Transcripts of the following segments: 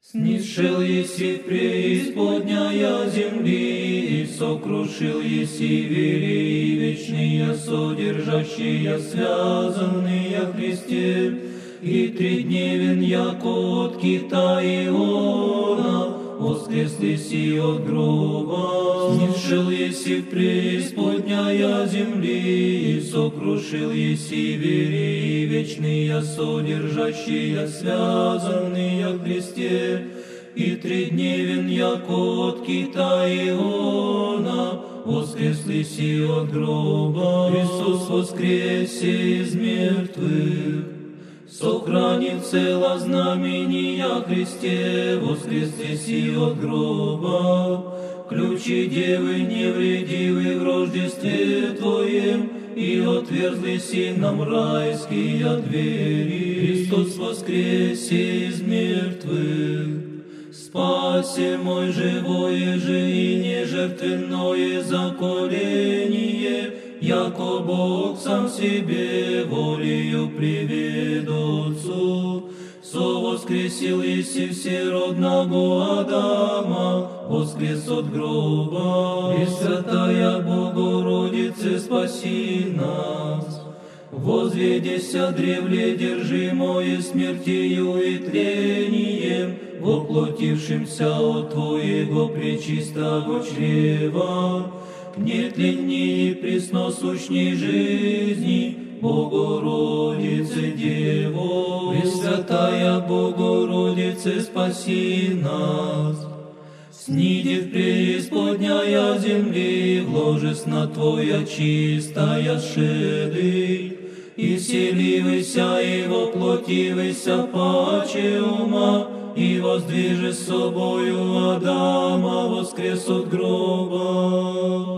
Снисшел еси преисподняя земли, И сокрушил еси вери вечные, Содержащие связанные Христе, И тридневен яко от кита Иона, Воскресли си от гроба, снисшел еси преисподняя земли, И сокрушил еси вери вечные, Содержащие связанные Христе, И тридневен яко от кита Иона, Воскресли си от гроба, Христос воскресе из мертвых, Сохранив цело знамения Христе, воскресе от гроба, ключи девы невредивы в рождестве Твоем, и отверзли си нам райские двери. Христос воскресе из мертвых, спаси мой живое же и нежертвенное заколение, яко Бог сам себе волею привед Отцу, со воскресил еси всеродного Адама, воскрес от гроба, и святая Богородице спаси нас. Возведися древле держимое смертью и тлением, воплотившимся от Твоего пречистого чрева, нетленней и пресносущней жизни, Богородице Дево, Пресвятая Богородице, спаси нас. Снидев преисподняя земли, на Твоя чистая шеды, и вселивайся и воплотивайся паче ума, и воздвижи с собою Адама воскрес от гроба.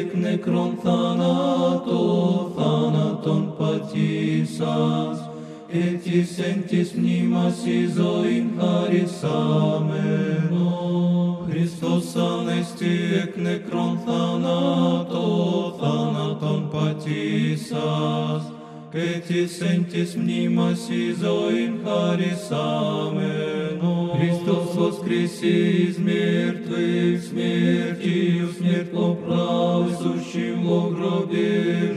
εκ νεκρών θάνατο, θάνατον πατήσας, ετης εν της μνήμας η ζωήν χαρισάμενο. Χριστός ανέστη εκ νεκρών θάνατο, θάνατον πατήσας, ετης εν της μνήμας η ζωήν χαρισάμενο. Христос воскресе из мертвых, смертью смерть поправ, сущим во гробе